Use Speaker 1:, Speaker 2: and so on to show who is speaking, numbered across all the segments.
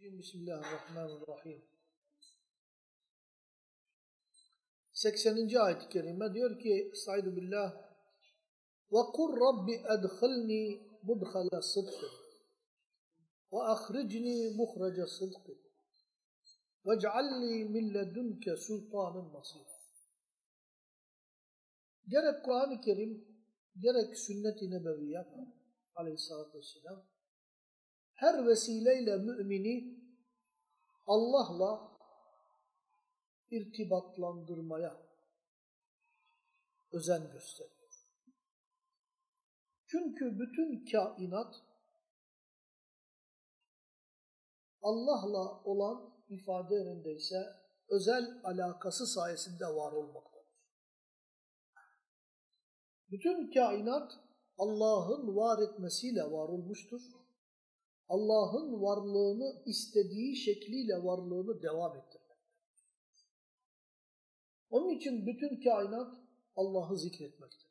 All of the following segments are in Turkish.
Speaker 1: Bismillahirrahmanirrahim. 80. ayet-i kerime diyor ki Estaizu billah ve kur rabbi edhilni mudhala sıdkı ve ahricni muhraca sıdkı ve cealli min ledunke sultanın nasir. Gerek Kur'an-ı Kerim gerek sünnet-i nebeviyat aleyhissalatü vesselam her vesileyle mümini Allah'la irtibatlandırmaya özen gösteriyor. Çünkü bütün kainat Allah'la olan ifade yerindeyse özel alakası sayesinde var olmaktadır. Bütün kainat Allah'ın var etmesiyle var olmuştur. Allah'ın varlığını istediği şekliyle varlığını devam ettirmektedir. Onun için bütün kainat Allah'ı zikretmektedir.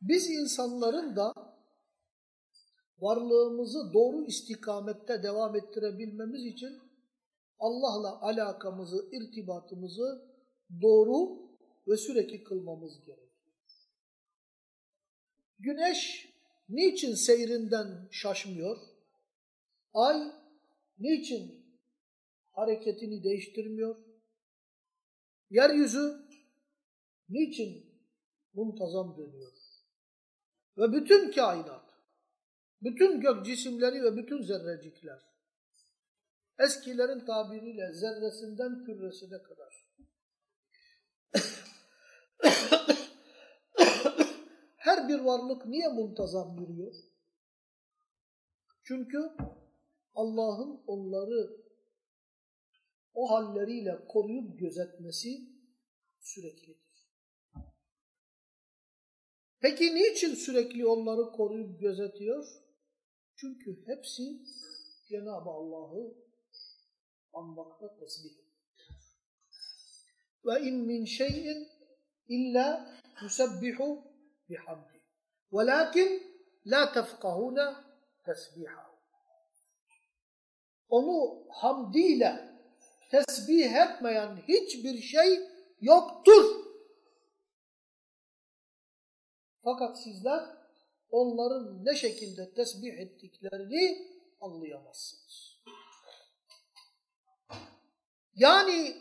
Speaker 1: Biz insanların da varlığımızı doğru istikamette devam ettirebilmemiz için Allah'la alakamızı, irtibatımızı doğru ve sürekli kılmamız gerekiyor. Güneş niçin seyrinden şaşmıyor? Ay niçin hareketini değiştirmiyor? Yeryüzü niçin muntazam dönüyor? Ve bütün kainat, bütün gök cisimleri ve bütün zerrecikler, eskilerin tabiriyle zerresinden küresine kadar her bir varlık niye muntazam yürüyor? Çünkü Allah'ın onları o halleriyle koruyup gözetmesi süreklidir. Peki niçin sürekli onları koruyup gözetiyor? Çünkü hepsi Cenab-ı Allah'ı anmakta tesbih Ve in min şeyin illa yusebbihu bihamdi. Velakin la tefkahune tesbihahu. Onu hamdiyle tesbih etmeyen hiçbir şey yoktur. Fakat sizler onların ne şekilde tesbih ettiklerini anlayamazsınız. Yani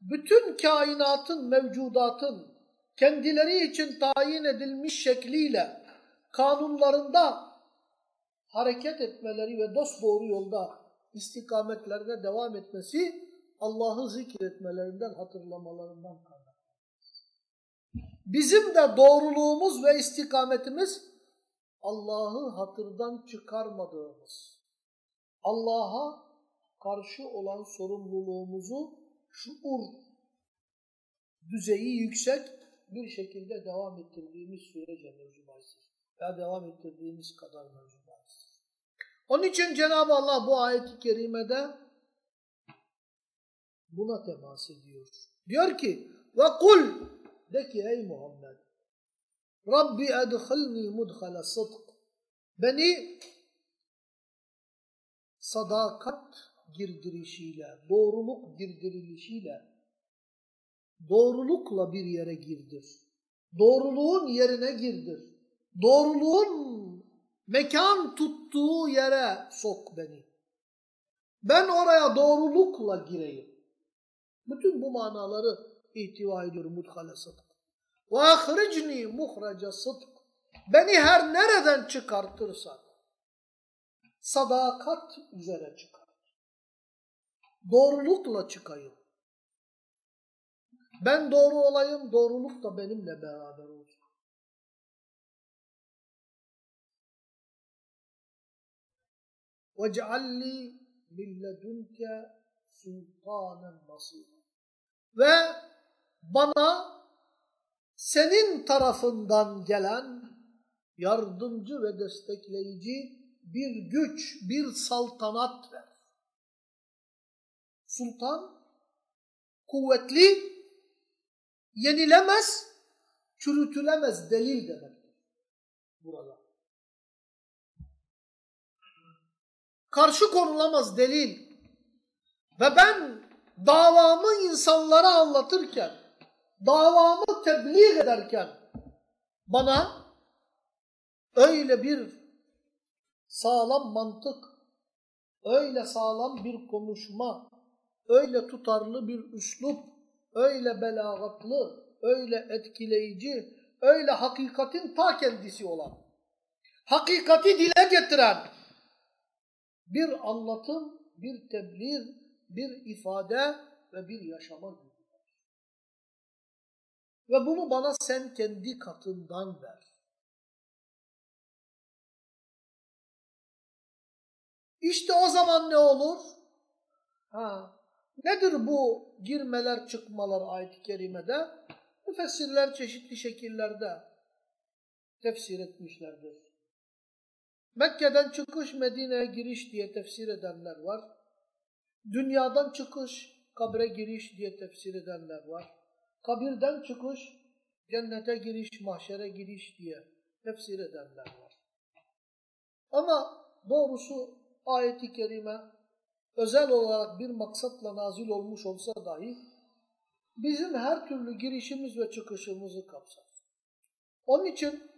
Speaker 1: bütün kainatın, mevcudatın kendileri için tayin edilmiş şekliyle kanunlarında hareket etmeleri ve dosdoğru yolda istikametlerine devam etmesi Allah'ı zikretmelerinden, hatırlamalarından kaynaklanır. Bizim de doğruluğumuz ve istikametimiz Allah'ı hatırdan çıkarmadığımız, Allah'a karşı olan sorumluluğumuzu şuur düzeyi yüksek bir şekilde devam ettirdiğimiz sürece mevzu. Ya devam ettirdiğimiz kadar mevzu bahistir. Onun için Cenab-ı Allah bu ayet-i kerimede buna temas ediyor. Diyor ki ve kul de ki ey Muhammed Rabbi edhilni mudhala sıdk beni sadakat girdirişiyle, doğruluk girdirilişiyle doğrulukla bir yere girdir. Doğruluğun yerine girdir. Doğruluğun mekan tuttuğu yere sok beni. Ben oraya doğrulukla gireyim. Bütün bu manaları ihtiva ediyorum mudhale sıdk. Ve ahricni muhraca sıdk. Beni her nereden çıkartırsan sadakat üzere çıkart. Doğrulukla çıkayım. Ben doğru olayım, doğruluk da benimle beraber olsun. وَجْعَلِّي مِنْ لَدُنْكَ سُلْطَانًا نَصِيرًا Ve bana senin tarafından gelen yardımcı ve destekleyici bir güç, bir saltanat ver. Sultan kuvvetli, yenilemez, çürütülemez delil demektir burada. karşı konulamaz delil ve ben davamı insanlara anlatırken, davamı tebliğ ederken bana öyle bir sağlam mantık, öyle sağlam bir konuşma, öyle tutarlı bir üslup, öyle belagatlı, öyle etkileyici, öyle hakikatin ta kendisi olan, hakikati dile getiren bir anlatım, bir tebliğ, bir ifade ve bir yaşama. Ve bunu bana sen kendi katından ver. İşte o zaman ne olur? Ha, nedir bu girmeler çıkmalar ayet-i kerimede? Müfessirler çeşitli şekillerde tefsir etmişlerdir. Mekke'den çıkış, Medine'ye giriş diye tefsir edenler var. Dünyadan çıkış, kabre giriş diye tefsir edenler var. Kabirden çıkış, cennete giriş, mahşere giriş diye tefsir edenler var. Ama doğrusu ayeti kerime özel olarak bir maksatla nazil olmuş olsa dahi bizim her türlü girişimiz ve çıkışımızı kapsar. Onun için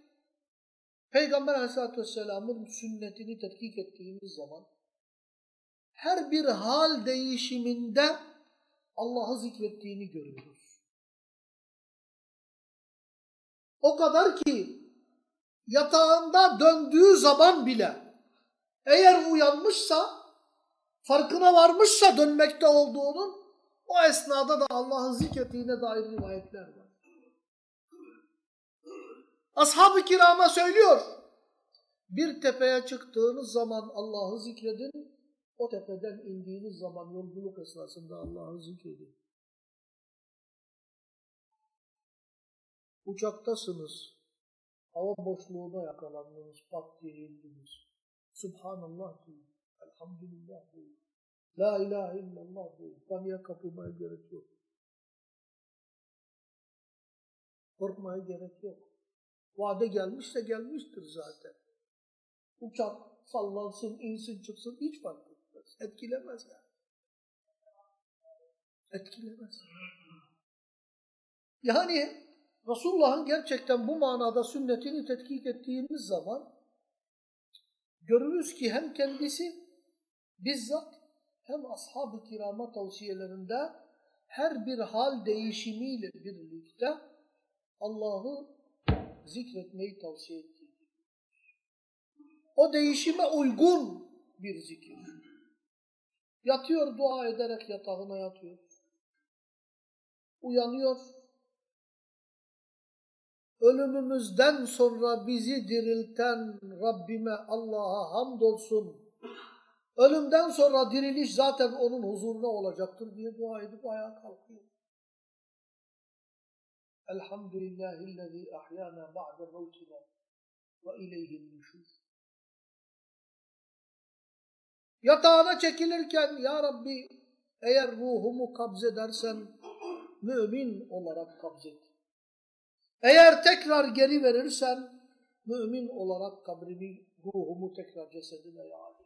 Speaker 1: Peygamber Aleyhisselatü Vesselam'ın sünnetini tetkik ettiğimiz zaman her bir hal değişiminde Allah'ı zikrettiğini görüyoruz. O kadar ki yatağında döndüğü zaman bile eğer uyanmışsa, farkına varmışsa dönmekte olduğunun o esnada da Allah'ı zikrettiğine dair rivayetler var. Ashab-ı kirama söylüyor. Bir tepeye çıktığınız zaman Allah'ı zikredin. O tepeden indiğiniz zaman yolculuk esnasında Allah'ı zikredin. Uçaktasınız. Hava boşluğuna yakalandınız. Pat diye indiniz. Subhanallah deyin. Elhamdülillah deyin. La ilahe illallah deyin. Paniğe kapılmaya gerek yok. Korkmaya gerek yok. Vade gelmişse gelmiştir zaten. Uçak sallansın, insin, çıksın hiç fark etmez. Etkilemez yani. Etkilemez. Yani Resulullah'ın gerçekten bu manada sünnetini tetkik ettiğimiz zaman görürüz ki hem kendisi bizzat hem ashab-ı kirama tavsiyelerinde her bir hal değişimiyle birlikte Allah'ı zikretmeyi tavsiye ettiği O değişime uygun bir zikir. Yatıyor dua ederek yatağına yatıyor. Uyanıyor. Ölümümüzden sonra bizi dirilten Rabbime Allah'a hamdolsun. Ölümden sonra diriliş zaten onun huzuruna olacaktır diye dua edip ayağa kalkıyor. Elhamdülillahillezî ahyana ba'de mevtina ve ileyhin nüşûr. Yatağına çekilirken Ya Rabbi eğer ruhumu kabzedersen mümin olarak kabzet. Eğer tekrar geri verirsen mümin olarak kabrimi, ruhumu tekrar cesedine yâd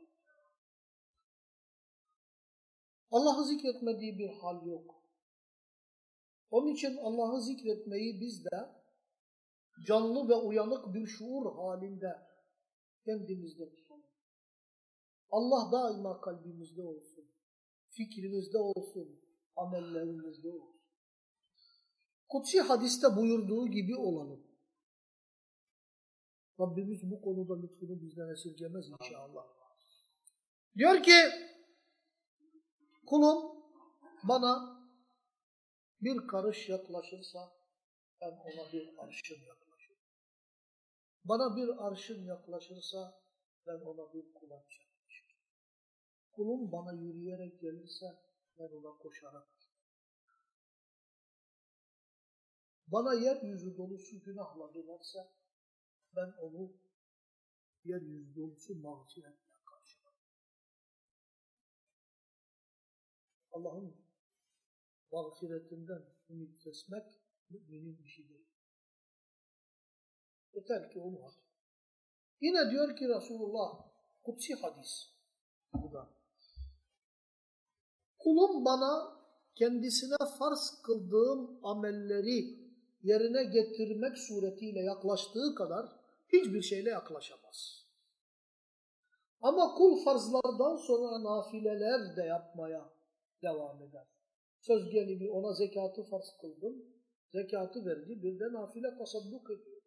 Speaker 1: Allah'ı zikretmediği bir hal yok. Onun için Allah'ı zikretmeyi biz de canlı ve uyanık bir şuur halinde kendimizde tutalım. Allah daima kalbimizde olsun, fikrimizde olsun, amellerimizde olsun. Kutsi hadiste buyurduğu gibi olalım. Rabbimiz bu konuda lütfunu bizden esirgemez inşallah. Diyor ki kulum bana bir karış yaklaşırsa ben ona bir arşın yaklaşırım. Bana bir arşın yaklaşırsa ben ona bir kulaç yaklaşırım. Kulum bana yürüyerek gelirse ben ona koşarak bana yeryüzü dolusu günahla dönerse ben onu yeryüzü dolusu mağfiretle Allah'ın mağfiretinden ümit kesmek müminin işi değil. Yeter ki onu hak. Yine diyor ki Resulullah, kutsi hadis. Bu da. Kulum bana kendisine farz kıldığım amelleri yerine getirmek suretiyle yaklaştığı kadar hiçbir şeyle yaklaşamaz. Ama kul farzlardan sonra nafileler de yapmaya devam eder. Söz gelimi ona zekatı farz kıldım, zekatı verdi, bir de nafile tasadduk ediyor.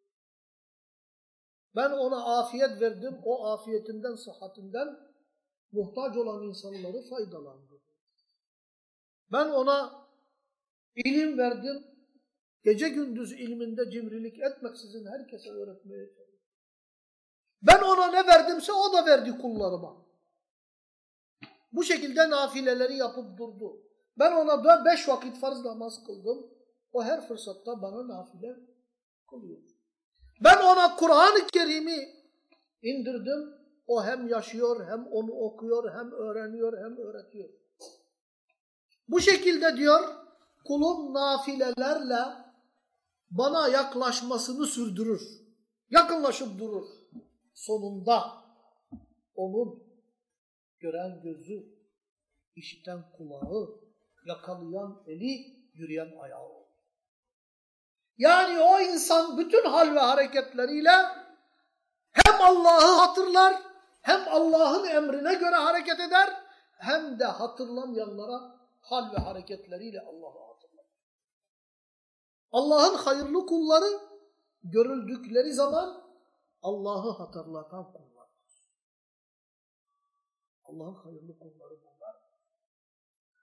Speaker 1: Ben ona afiyet verdim, o afiyetinden, sıhhatinden muhtaç olan insanları faydalandırdı. Ben ona ilim verdim, gece gündüz ilminde cimrilik etmeksizin herkese öğretmeye çalıştım. Ben ona ne verdimse o da verdi kullarıma. Bu şekilde nafileleri yapıp durdu. Ben ona da beş vakit farz namaz kıldım. O her fırsatta bana nafile kılıyor. Ben ona Kur'an-ı Kerim'i indirdim. O hem yaşıyor, hem onu okuyor, hem öğreniyor, hem öğretiyor. Bu şekilde diyor, kulum nafilelerle bana yaklaşmasını sürdürür. Yakınlaşıp durur. Sonunda onun gören gözü, işiten kulağı, yakalayan eli, yürüyen ayağı. Yani o insan bütün hal ve hareketleriyle hem Allah'ı hatırlar, hem Allah'ın emrine göre hareket eder, hem de hatırlamayanlara hal ve hareketleriyle Allah'ı hatırlar. Allah'ın hayırlı kulları görüldükleri zaman Allah'ı hatırlatan kullar. Allah'ın hayırlı kulları bunlar.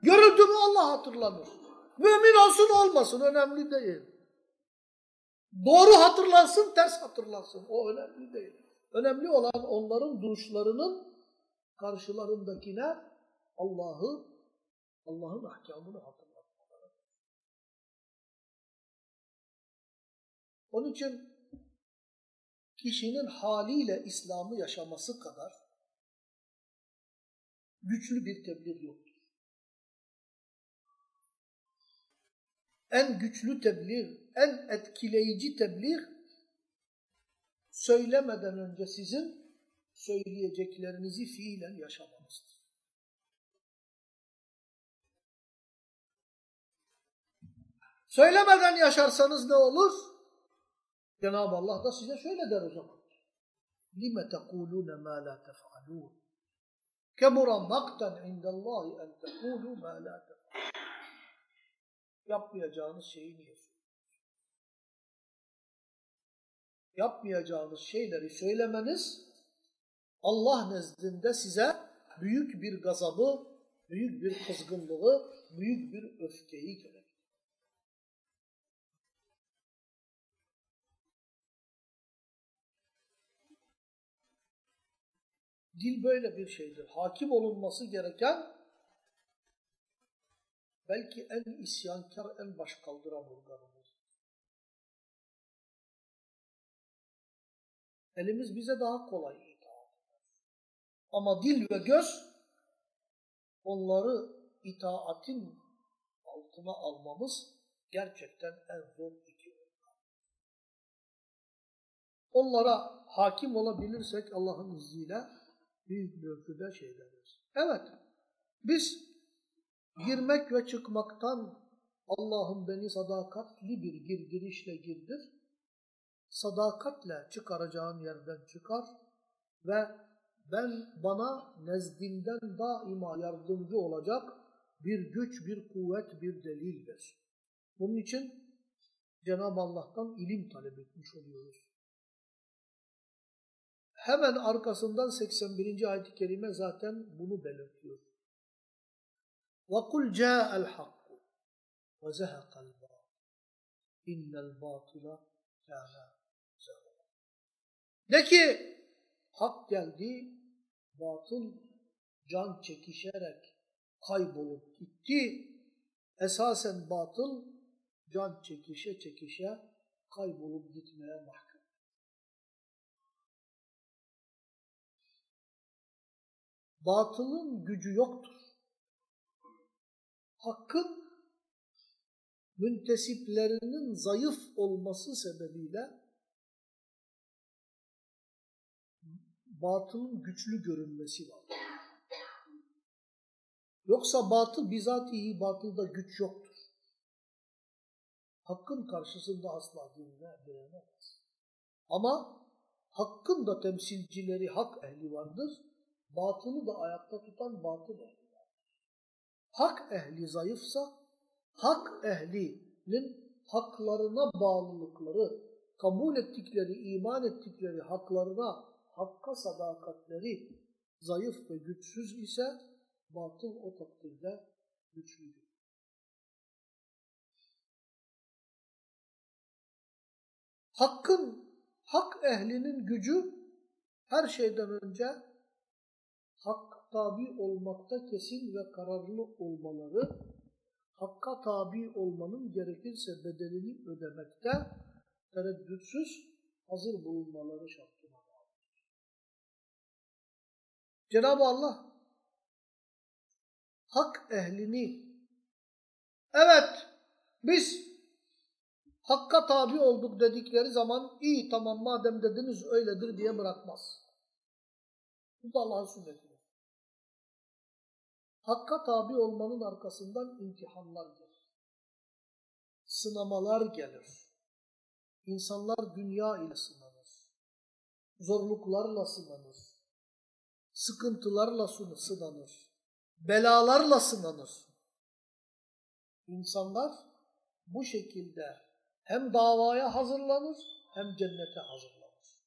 Speaker 1: Görüldü mü Allah hatırlanır. Mümin olsun olmasın önemli değil. Doğru hatırlansın, ters hatırlansın. O önemli değil. Önemli olan onların duruşlarının karşılarındakine Allah'ı, Allah'ın ahkamını hatırlatmaları. Onun için kişinin haliyle İslam'ı yaşaması kadar güçlü bir tebliğ yoktur. En güçlü tebliğ, en etkileyici tebliğ söylemeden önce sizin söyleyeceklerinizi fiilen yaşamanızdır. Söylemeden yaşarsanız ne olur? Cenab-ı Allah da size şöyle der o zaman. لِمَ تَقُولُونَ مَا لَا تَفْعَلُونَ Kebura maktan indallahi en tekulu ma la Yapmayacağınız şeyi niye? Yapmayacağınız şeyleri söylemeniz Allah nezdinde size büyük bir gazabı, büyük bir kızgınlığı, büyük bir öfkeyi gerek. Dil böyle bir şeydir. Hakim olunması gereken belki en isyankar, en baş kaldıran organımız. Elimiz bize daha kolay itaat eder. Ama dil ve göz onları itaatin altına almamız gerçekten en zor iki organ. Onlara hakim olabilirsek Allah'ın izniyle büyük ölçüde şey deriz. Evet, biz girmek ve çıkmaktan Allah'ım beni sadakatli bir girdirişle girdir, sadakatle çıkaracağın yerden çıkar ve ben bana nezdimden daima yardımcı olacak bir güç, bir kuvvet, bir delil ver. Bunun için Cenab-ı Allah'tan ilim talep etmiş oluyoruz. Hemen arkasından 81. ayet-i kerime zaten bunu belirtiyor. وَقُلْ جَاءَ الْحَقُّ وَزَهَقَ الْبَاطِلُ اِنَّ الْبَاطِلَ كَانَ زَهُقًا De ki, hak geldi, batıl can çekişerek kaybolup gitti. Esasen batıl can çekişe çekişe kaybolup gitmeye mahkum. Batılın gücü yoktur. Hakkın müntesiplerinin zayıf olması sebebiyle batılın güçlü görünmesi var. Yoksa batıl bizatihi batılda güç yoktur. Hakkın karşısında asla direnemez. Ama hakkın da temsilcileri hak ehli vardır. Batılı da ayakta tutan batıl ehli. Hak ehli zayıfsa hak ehlinin haklarına bağlılıkları, kabul ettikleri, iman ettikleri haklarına, hakka sadakatleri zayıf ve güçsüz ise batıl o takdirde güçlüdür. Hakkın, hak ehlinin gücü her şeyden önce hak tabi olmakta kesin ve kararlı olmaları, hakka tabi olmanın gerekirse bedelini ödemekte tereddütsüz hazır bulunmaları şartına bağlıdır. Cenab-ı Allah hak ehlini evet biz hakka tabi olduk dedikleri zaman iyi tamam madem dediniz öyledir diye bırakmaz. Bu da Allah'ın sünnetidir. Hakka tabi olmanın arkasından imtihanlar gelir. Sınamalar gelir. İnsanlar dünya ile sınanır. Zorluklarla sınanır. Sıkıntılarla sınanır. Belalarla sınanır. İnsanlar bu şekilde hem davaya hazırlanır hem cennete hazırlanır.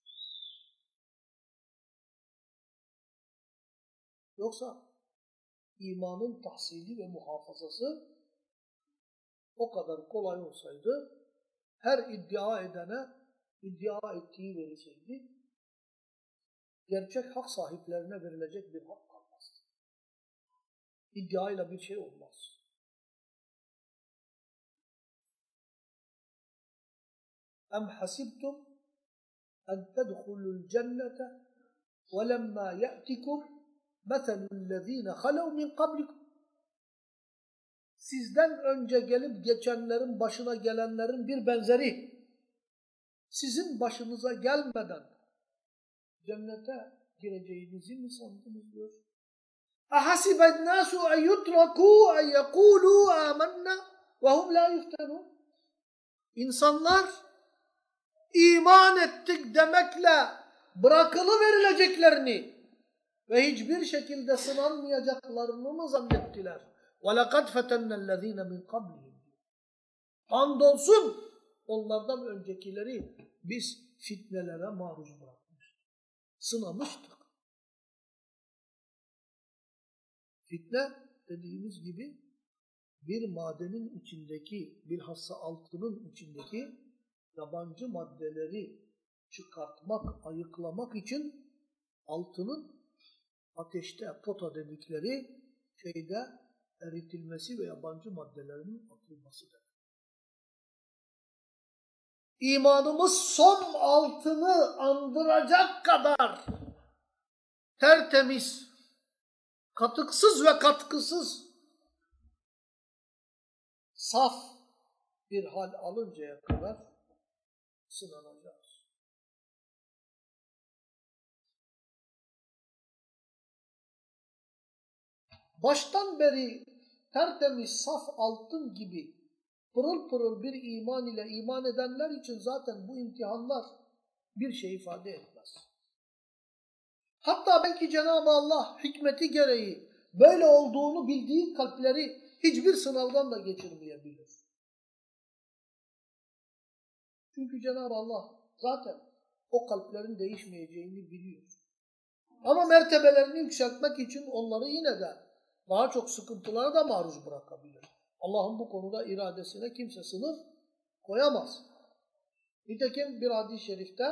Speaker 1: Yoksa imanın tahsili ve muhafazası o kadar kolay olsaydı her iddia edene iddia ettiği verilseydi gerçek hak sahiplerine verilecek bir hak kalmaz. İddiayla bir şey olmaz. Em hasibtum en tedhulul cennete ve lemma ye'tikum meselüllezine halev min kablikum Sizden önce gelip geçenlerin başına gelenlerin bir benzeri sizin başınıza gelmeden cennete gireceğinizi mi sandınız diyor. اَحَسِبَ النَّاسُ اَنْ يُتْرَكُوا اَنْ يَقُولُوا آمَنَّا وَهُمْ لَا يُفْتَنُونَ İnsanlar iman ettik demekle bırakılı verileceklerini ve hiçbir şekilde sınanmayacaklarını mı zannettiler? وَلَقَدْ فَتَنَّ الَّذ۪ينَ مِنْ قَبْلِهِمْ Andolsun onlardan öncekileri biz fitnelere maruz bırakmıştık. Sınamıştık. Fitne dediğimiz gibi bir madenin içindeki, bilhassa altının içindeki yabancı maddeleri çıkartmak, ayıklamak için altının ateşte pota dedikleri şeyde eritilmesi ve yabancı maddelerin atılmasıdır. İmanımız son altını andıracak kadar tertemiz, katıksız ve katkısız, saf bir hal alıncaya kadar sınanacağız. Baştan beri tertemiz, saf altın gibi pırıl pırıl bir iman ile iman edenler için zaten bu imtihanlar bir şey ifade etmez. Hatta belki Cenab-ı Allah hikmeti gereği böyle olduğunu bildiği kalpleri hiçbir sınavdan da geçirmeyebilir. Çünkü Cenab-ı Allah zaten o kalplerin değişmeyeceğini biliyor. Ama mertebelerini yükseltmek için onları yine de daha çok sıkıntılara da maruz bırakabilir. Allah'ın bu konuda iradesine kimse sınır koyamaz. Nitekim bir hadis-i şerifte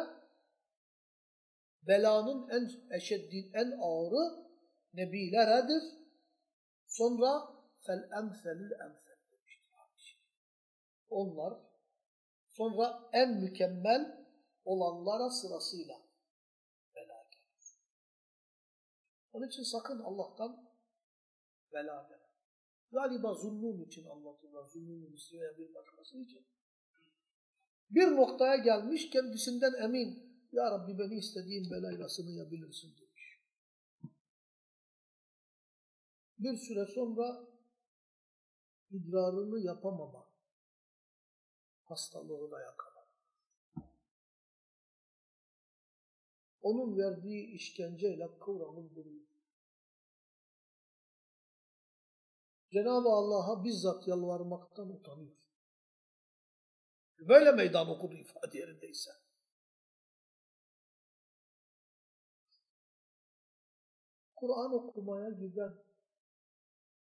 Speaker 1: belanın en eşeddin, en ağırı nebileredir. Sonra fel emselül emsel Onlar sonra en mükemmel olanlara sırasıyla bela gelir. Onun için sakın Allah'tan bela denen. Galiba zulmün için anlatıyorlar. Zulmün veya bir başkası için. Bir noktaya gelmiş kendisinden emin. Ya Rabbi beni istediğin belayla sınayabilirsin demiş. bir süre sonra idrarını yapamama hastalığı da yakalar. Onun verdiği işkenceyle kıvranıp duruyor. Cenab-ı Allah'a bizzat yalvarmaktan utanıyor. Böyle meydan okudu ifade yerindeyse. Kur'an okumaya giden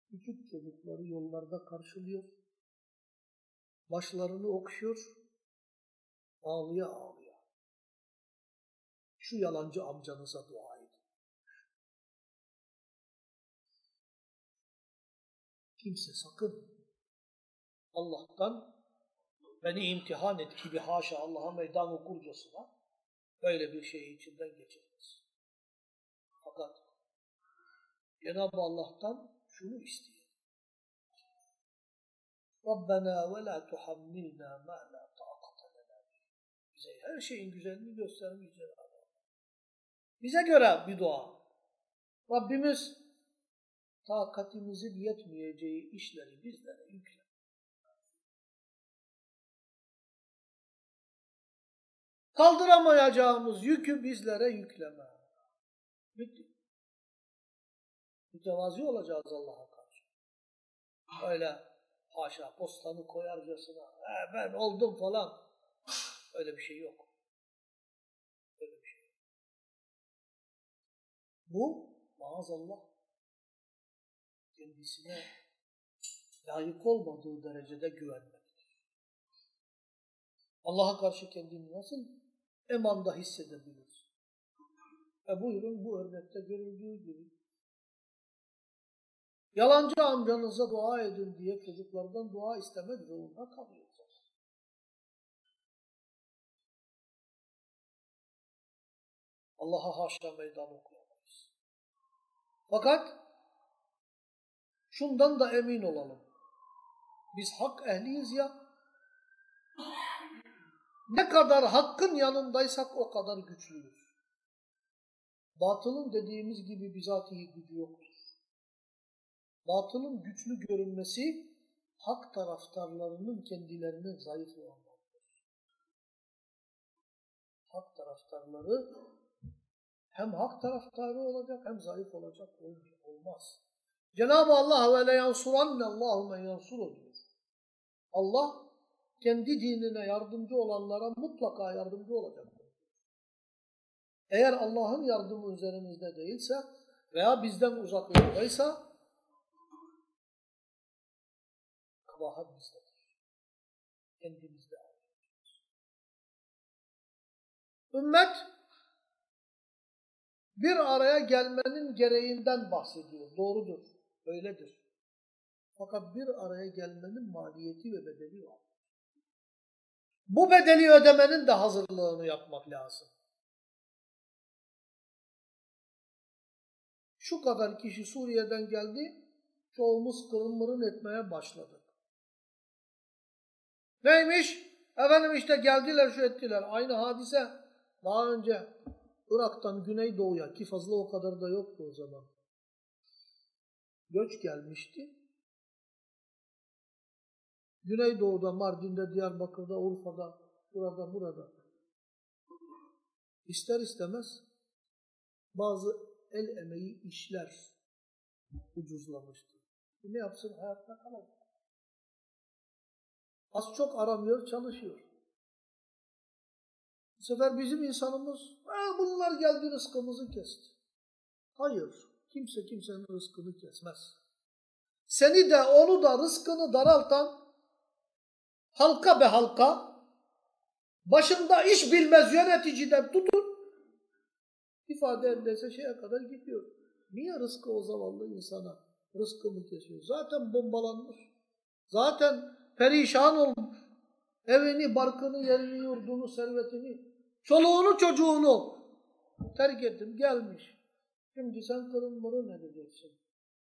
Speaker 1: küçük çocukları yollarda karşılıyor. Başlarını okşuyor. Ağlıya ağlıya. Şu yalancı amcanıza dua Kimse sakın Allah'tan beni imtihan et gibi haşa Allah'a meydan okurcasına böyle bir şeyi içinden geçirmez. Fakat Cenab-ı Allah'tan şunu istiyor. Rabbena ve la tuhammilna ma la taqata lena Bize her şeyin güzelliğini göstermiş. Bize göre bir dua. Rabbimiz takatimizin yetmeyeceği işleri bizlere yükle. Kaldıramayacağımız yükü bizlere yükleme. Bitti. Mütevazi olacağız Allah'a karşı. Öyle haşa postanı koyarcasına e, ben oldum falan. Öyle bir şey yok. Öyle bir şey yok. Bu maazallah kendisine layık olmadığı derecede güvenmektir. Allah'a karşı kendini nasıl emanda hissedebiliriz? E buyurun bu örnekte görüldüğü gibi Yalancı amcanıza dua edin diye çocuklardan dua istemek zorunda kalıyoruz. Allah'a haşa meydan okuyamayız. Fakat şundan da emin olalım. Biz hak ehliyiz ya, ne kadar hakkın yanındaysak o kadar güçlüyüz. Batılın dediğimiz gibi bizatihi gücü yoktur. Batılın güçlü görünmesi hak taraftarlarının kendilerinin zayıf olanlarıdır. Hak taraftarları hem hak taraftarı olacak hem zayıf olacak olmaz. Cenab-ı Allah ve le yansuranne Allahu men yansuru diyor. Allah kendi dinine yardımcı olanlara mutlaka yardımcı olacaktır. Eğer Allah'ın yardımı üzerimizde değilse veya bizden uzaklardaysa kabahat bizdedir. Kendimizde. Ümmet bir araya gelmenin gereğinden bahsediyor. Doğrudur. Öyledir. Fakat bir araya gelmenin maliyeti ve bedeli var. Bu bedeli ödemenin de hazırlığını yapmak lazım. Şu kadar kişi Suriye'den geldi, çoğumuz kırın mırın etmeye başladık. Neymiş? Efendim işte geldiler şu ettiler. Aynı hadise daha önce Irak'tan Güneydoğu'ya ki fazla o kadar da yoktu o zaman. Göç gelmişti. Güneydoğu'da, Mardin'de, Diyarbakır'da, Urfa'da, burada, burada. İster istemez bazı el emeği işler ucuzlamıştı. Ne yapsın? Hayatta kalacak. Az çok aramıyor, çalışıyor. Bu sefer bizim insanımız, bunlar geldi rızkımızı kesti. Hayır, kimse kimsenin rızkını kesmez. Seni de onu da rızkını daraltan halka be halka başında iş bilmez yöneticiden tutun ifade edilse şeye kadar gidiyor. Niye rızkı o zavallı insana rızkını kesiyor? Zaten bombalanmış. Zaten perişan olmuş. Evini, barkını, yerini, yurdunu, servetini, çoluğunu, çocuğunu terk ettim, gelmiş. Şimdi sen kırın mırın edeceksin.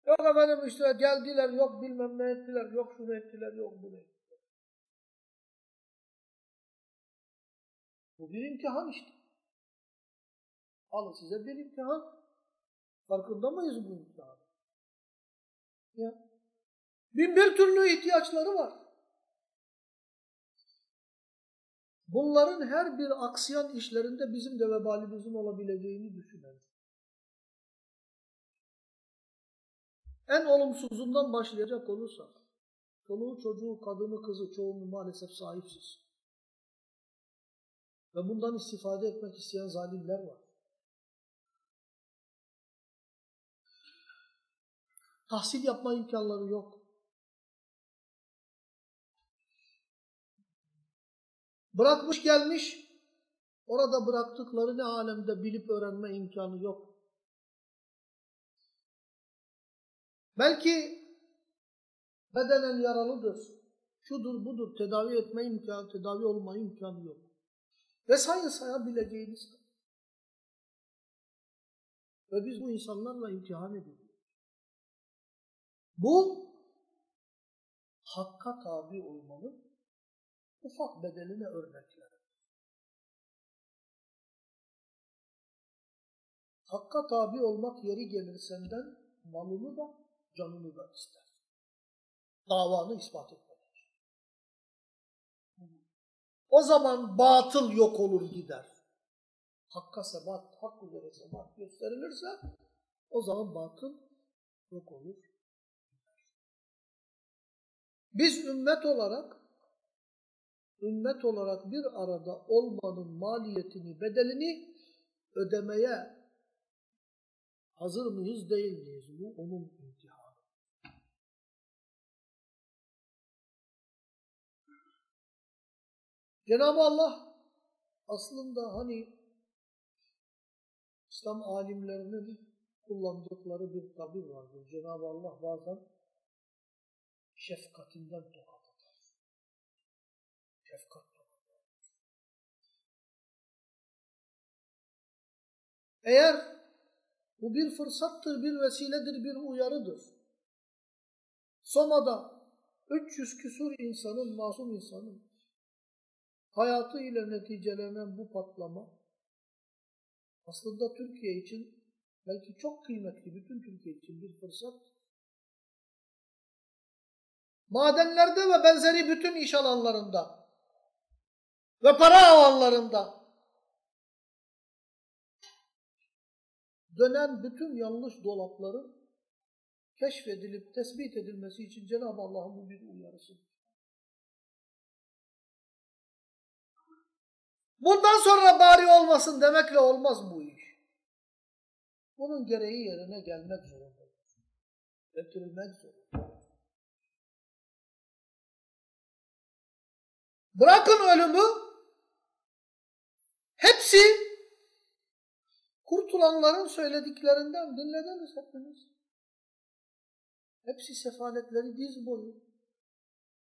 Speaker 1: Yok efendim işte geldiler, yok bilmem ne ettiler, yok şunu ettiler, yok bunu ettiler. Bu bir imtihan işte. Alın size bir imtihan. Farkında mıyız bu imtihan? Ya. Bin bir türlü ihtiyaçları var. Bunların her bir aksayan işlerinde bizim de vebalimizin olabileceğini düşünelim. En olumsuzundan başlayacak olursak, çoluğu çocuğu, kadını kızı çoğunluğu maalesef sahipsiz. Ve bundan istifade etmek isteyen zalimler var. Tahsil yapma imkanları yok. Bırakmış gelmiş, orada bıraktıkları ne alemde bilip öğrenme imkanı yok. Belki bedenen yaralıdır, şudur budur, tedavi etme imkanı, tedavi olma imkanı yok. Vesaire sayabileceğiniz. Ve biz bu insanlarla imtihan ediyoruz. Bu hakka tabi olmanın ufak bedeline örnekler. Hakka tabi olmak yeri gelir senden malını da canını da ister. Davanı ispat etmek. O zaman batıl yok olur gider. Hakka sebat, hak üzere sebat gösterilirse o zaman batıl yok olur. Biz ümmet olarak ümmet olarak bir arada olmanın maliyetini, bedelini ödemeye hazır mıyız, değil miyiz? Bu onun Cenab-ı Allah aslında hani İslam alimlerinin kullandıkları bir tabir vardır. Cenab-ı Allah bazen şefkatinden tokat atar. Şefkat tokat Eğer bu bir fırsattır, bir vesiledir, bir uyarıdır. Soma'da 300 küsur insanın, masum insanın hayatı ile neticelenen bu patlama aslında Türkiye için belki çok kıymetli, bütün Türkiye için bir fırsat. Madenlerde ve benzeri bütün iş alanlarında ve para alanlarında dönen bütün yanlış dolapların keşfedilip tespit edilmesi için Cenab-ı Allah'ın bu bir uyarısı. Bundan sonra bari olmasın demekle olmaz bu iş. Bunun gereği yerine gelmek zorundadır. Getirilmek zorundadır. Bırakın ölümü, hepsi kurtulanların söylediklerinden dinlediniz hepiniz. Hepsi sefaletleri diz boyu.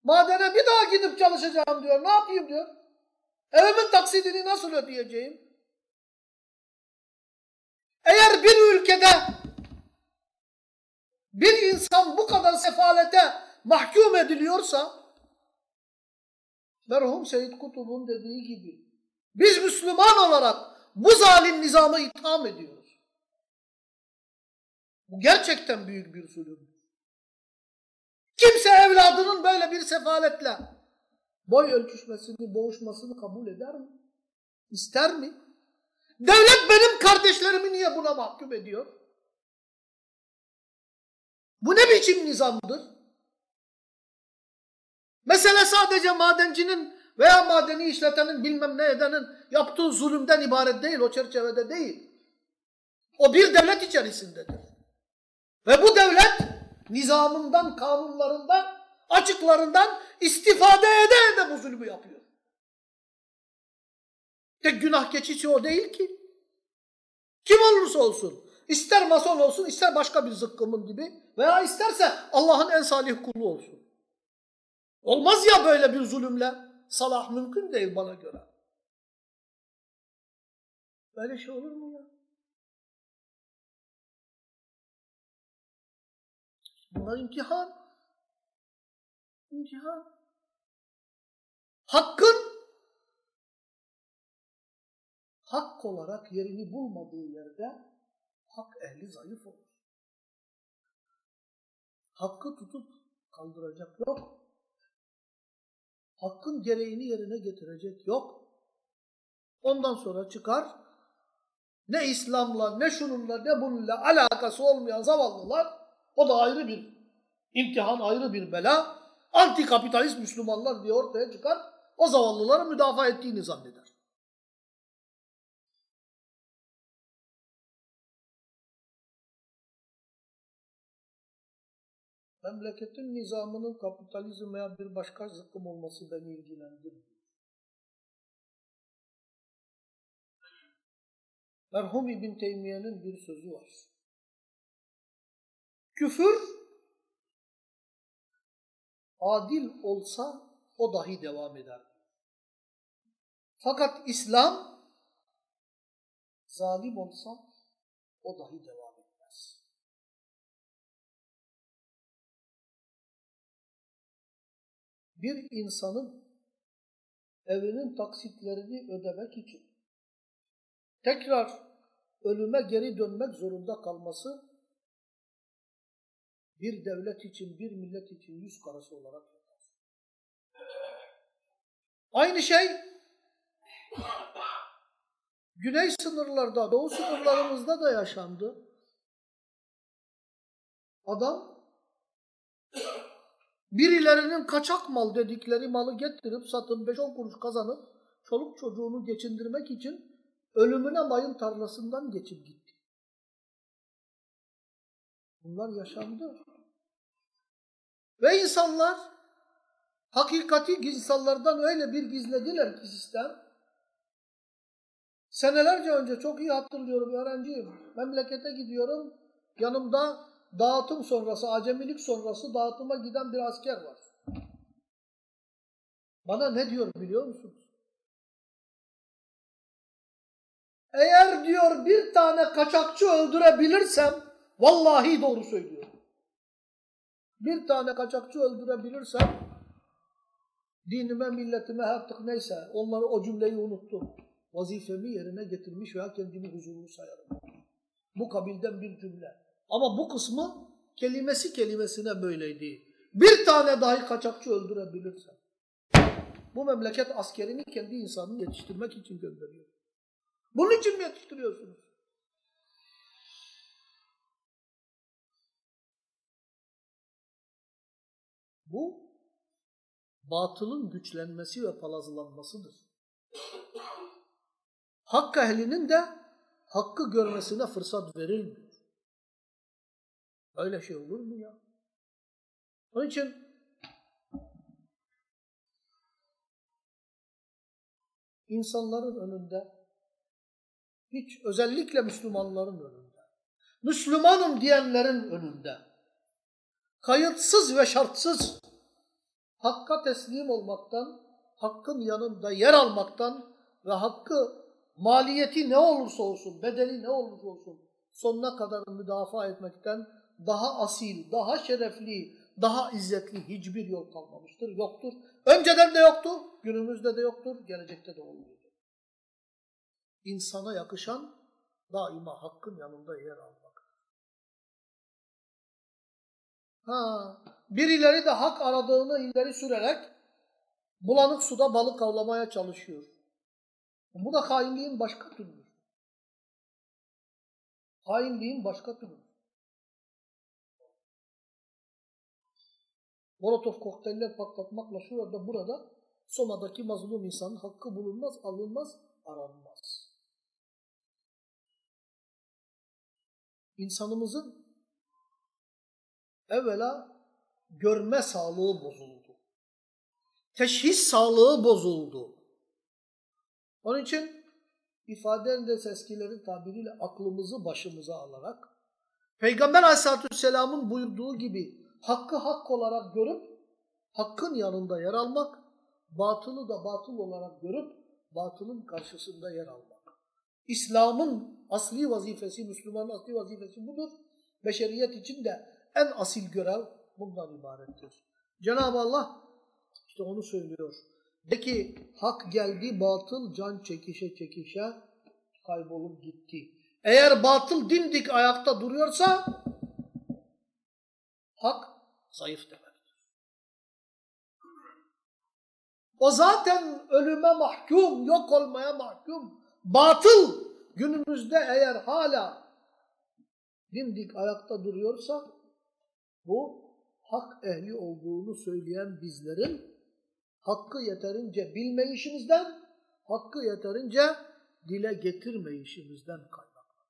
Speaker 1: Madene bir daha gidip çalışacağım diyor. Ne yapayım diyor. Evimin taksidini nasıl ödeyeceğim? Eğer bir ülkede bir insan bu kadar sefalete mahkum ediliyorsa merhum Seyyid Kutub'un dediği gibi biz Müslüman olarak bu zalim nizamı itham ediyoruz. Bu gerçekten büyük bir zulüm. Kimse evladının böyle bir sefaletle boy ölçüşmesini, boğuşmasını kabul eder mi? İster mi? Devlet benim kardeşlerimi niye buna mahkum ediyor? Bu ne biçim nizamdır? Mesele sadece madencinin veya madeni işletenin bilmem ne edenin yaptığı zulümden ibaret değil, o çerçevede değil. O bir devlet içerisindedir. Ve bu devlet nizamından, kanunlarından, açıklarından istifade ede ede bu zulmü yapıyor. Tek günah keçisi o değil ki. Kim olursa olsun. ister mason olsun, ister başka bir zıkkımın gibi veya isterse Allah'ın en salih kulu olsun. Olmaz ya böyle bir zulümle. Salah mümkün değil bana göre. Böyle şey olur mu ya? Bunlar imtihan. İmtihan. Hakkın hak olarak yerini bulmadığı yerde hak ehli zayıf olur. hakkı tutup kaldıracak yok. Hakkın gereğini yerine getirecek yok. Ondan sonra çıkar ne İslam'la ne şununla ne bununla alakası olmayan zavallılar o da ayrı bir imtihan ayrı bir bela anti kapitalist Müslümanlar diye ortaya çıkar o zavallıları müdafaa ettiğini zanneder. Memleketin nizamının kapitalizm veya bir başka zıkkım olması beni ilgilendirmiyor. Merhum İbn Teymiye'nin bir sözü var. Küfür adil olsa o dahi devam eder. Fakat İslam zalim olsa o dahi devam etmez. Bir insanın evinin taksitlerini ödemek için tekrar ölüme geri dönmek zorunda kalması bir devlet için, bir millet için yüz karası olarak yapar. Aynı şey güney sınırlarda, doğu sınırlarımızda da yaşandı. Adam birilerinin kaçak mal dedikleri malı getirip satıp 5-10 kuruş kazanıp çoluk çocuğunu geçindirmek için ölümüne mayın tarlasından geçip gitti. Bunlar yaşandı. Ve insanlar hakikati insanlardan öyle bir gizlediler ki sistem. Senelerce önce çok iyi hatırlıyorum öğrenciyim. Memlekete gidiyorum. Yanımda dağıtım sonrası, acemilik sonrası dağıtıma giden bir asker var. Bana ne diyor biliyor musunuz? Eğer diyor bir tane kaçakçı öldürebilirsem vallahi doğru söylüyor. Bir tane kaçakçı öldürebilirsem dinime, milletime artık neyse onları o cümleyi unuttum. Vazifemi yerine getirmiş veya kendimi huzurlu sayarım. Bu kabilden bir cümle. Ama bu kısmı kelimesi kelimesine böyleydi. Bir tane dahi kaçakçı öldürebilirsem bu memleket askerini kendi insanını yetiştirmek için gönderiyor. Bunun için mi yetiştiriyorsunuz? Bu batılın güçlenmesi ve palazlanmasıdır. Hak ehlinin de hakkı görmesine fırsat verilmiyor. Öyle şey olur mu ya? Onun için insanların önünde hiç özellikle Müslümanların önünde, Müslümanım diyenlerin önünde kayıtsız ve şartsız hakka teslim olmaktan, hakkın yanında yer almaktan ve hakkı maliyeti ne olursa olsun, bedeli ne olursa olsun sonuna kadar müdafaa etmekten daha asil, daha şerefli, daha izzetli hiçbir yol kalmamıştır, yoktur. Önceden de yoktu, günümüzde de yoktur, gelecekte de olmayacak. İnsana yakışan daima hakkın yanında yer almak. Ha, birileri de hak aradığını ileri sürerek bulanık suda balık avlamaya çalışıyor. Bu da hainliğin başka türlü. Hainliğin başka türlü. Molotov kokteyller patlatmakla şurada burada Soma'daki mazlum insanın hakkı bulunmaz, alınmaz, aranmaz. İnsanımızın evvela görme sağlığı bozuldu. Teşhis sağlığı bozuldu. Onun için ifade eskilerin tabiriyle aklımızı başımıza alarak Peygamber Aleyhisselatü Vesselam'ın buyurduğu gibi hakkı hak olarak görüp hakkın yanında yer almak, batılı da batıl olarak görüp batılın karşısında yer almak. İslam'ın asli vazifesi, Müslümanın asli vazifesi budur. Beşeriyet için de en asil görev bundan ibarettir. Cenab-ı Allah işte onu söylüyor. De ki hak geldi batıl can çekişe çekişe kaybolup gitti. Eğer batıl dimdik ayakta duruyorsa hak zayıf demektir. O zaten ölüme mahkum, yok olmaya mahkum. Batıl günümüzde eğer hala dimdik ayakta duruyorsa bu hak ehli olduğunu söyleyen bizlerin hakkı yeterince bilmeyişimizden, hakkı yeterince dile getirmeyişimizden kaynaklanır.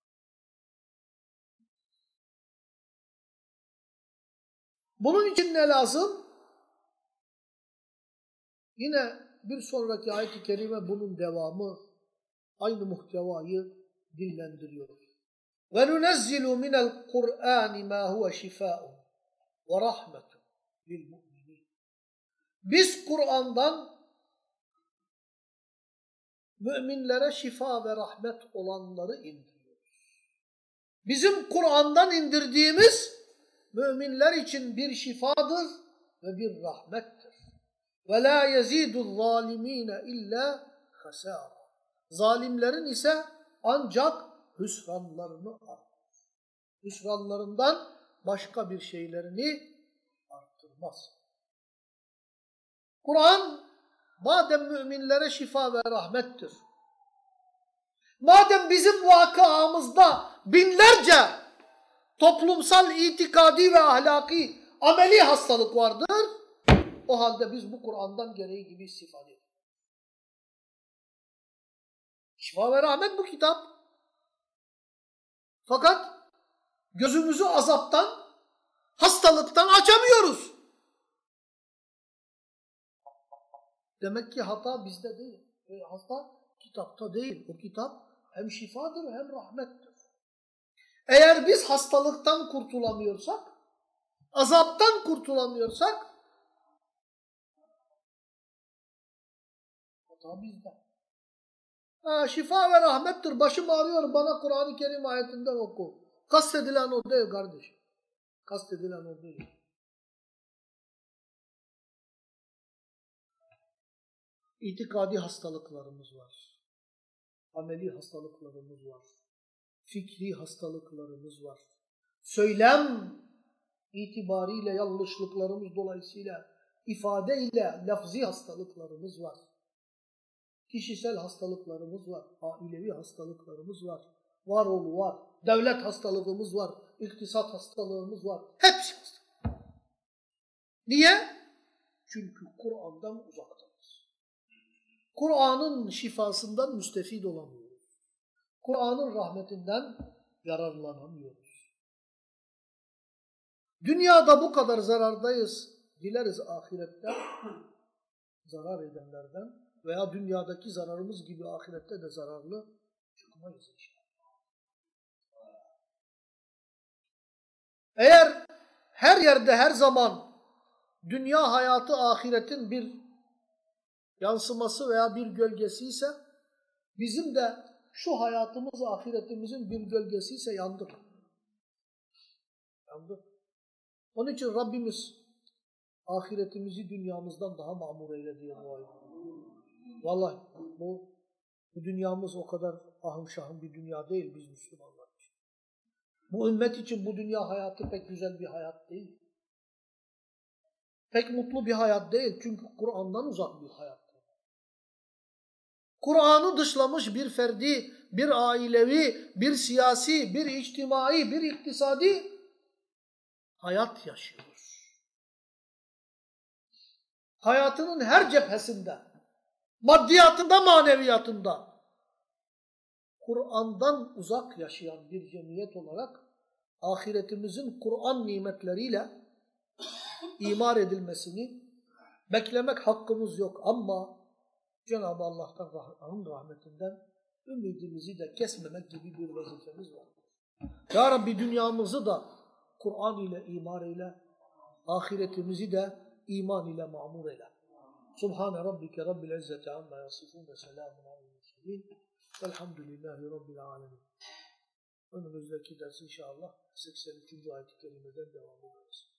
Speaker 1: Bunun için ne lazım? Yine bir sonraki ayet-i kerime bunun devamı aynı muhtevayı dillendiriyor. Nunezzilu minel Kur'an ma huve şifa'un ve rahmetun lil mu'minin. Biz Kur'an'dan müminlere şifa ve rahmet olanları indiriyoruz. Bizim Kur'an'dan indirdiğimiz müminler için bir şifadır ve bir rahmettir. Ve la yezidu zalimine illa hasara. Zalimlerin ise ancak hüsranlarını artırır. Hüsranlarından başka bir şeylerini arttırmaz. Kur'an madem müminlere şifa ve rahmettir. Madem bizim vakamızda binlerce toplumsal, itikadi ve ahlaki, ameli hastalık vardır. O halde biz bu Kur'an'dan gereği gibi istifade ediyoruz. Şifa ve rahmet bu kitap. Fakat gözümüzü azaptan, hastalıktan açamıyoruz. Demek ki hata bizde değil. E, hata kitapta değil. O kitap hem şifadır hem rahmettir. Eğer biz hastalıktan kurtulamıyorsak, azaptan kurtulamıyorsak, hata bizde. Ha, şifa ve rahmettir. Başım ağrıyor bana Kur'an-ı Kerim ayetinden oku. Kastedilen o değil kardeşim. Kastedilen o değil. İtikadi hastalıklarımız var. Ameli hastalıklarımız var. Fikri hastalıklarımız var. Söylem itibariyle yanlışlıklarımız dolayısıyla ifadeyle lafzi hastalıklarımız var. Kişisel hastalıklarımız var. Ailevi hastalıklarımız var. Varolu var. Devlet hastalığımız var. İktisat hastalığımız var. Hepsi hastalık. Niye? Çünkü Kur'an'dan uzaktayız. Kur'an'ın şifasından müstefid olamıyoruz. Kur'an'ın rahmetinden yararlanamıyoruz. Dünyada bu kadar zarardayız. Dileriz ahirette zarar edenlerden veya dünyadaki zararımız gibi ahirette de zararlı çıkmayız inşallah. Eğer her yerde her zaman dünya hayatı ahiretin bir yansıması veya bir gölgesi ise bizim de şu hayatımız ahiretimizin bir gölgesi ise yandık. Yandık. Onun için Rabbimiz ahiretimizi dünyamızdan daha mamur eyle diye dua ediyor. Vallahi bu, bu dünyamız o kadar ahım şahım bir dünya değil biz Müslümanlar. Bu ümmet için bu dünya hayatı pek güzel bir hayat değil. Pek mutlu bir hayat değil çünkü Kur'an'dan uzak bir hayat. Kur'an'ı dışlamış bir ferdi, bir ailevi, bir siyasi, bir içtimai, bir iktisadi hayat yaşıyor. Hayatının her cephesinde maddiyatında, maneviyatında Kur'an'dan uzak yaşayan bir cemiyet olarak ahiretimizin Kur'an nimetleriyle imar edilmesini beklemek hakkımız yok ama Cenab-ı Allah'tan Allah'ın rahmetinden ümidimizi de kesmemek gibi bir vazifemiz var. Ya Rabbi dünyamızı da Kur'an ile imar eyle, ahiretimizi de iman ile mamur eyle. Subhane rabbike rabbil izzeti amma yasifun ve selamun aleyhi murselin. Velhamdülillahi rabbil alemin. Önümüzdeki ders inşallah 83. ayet-i kerimeden devam ederiz.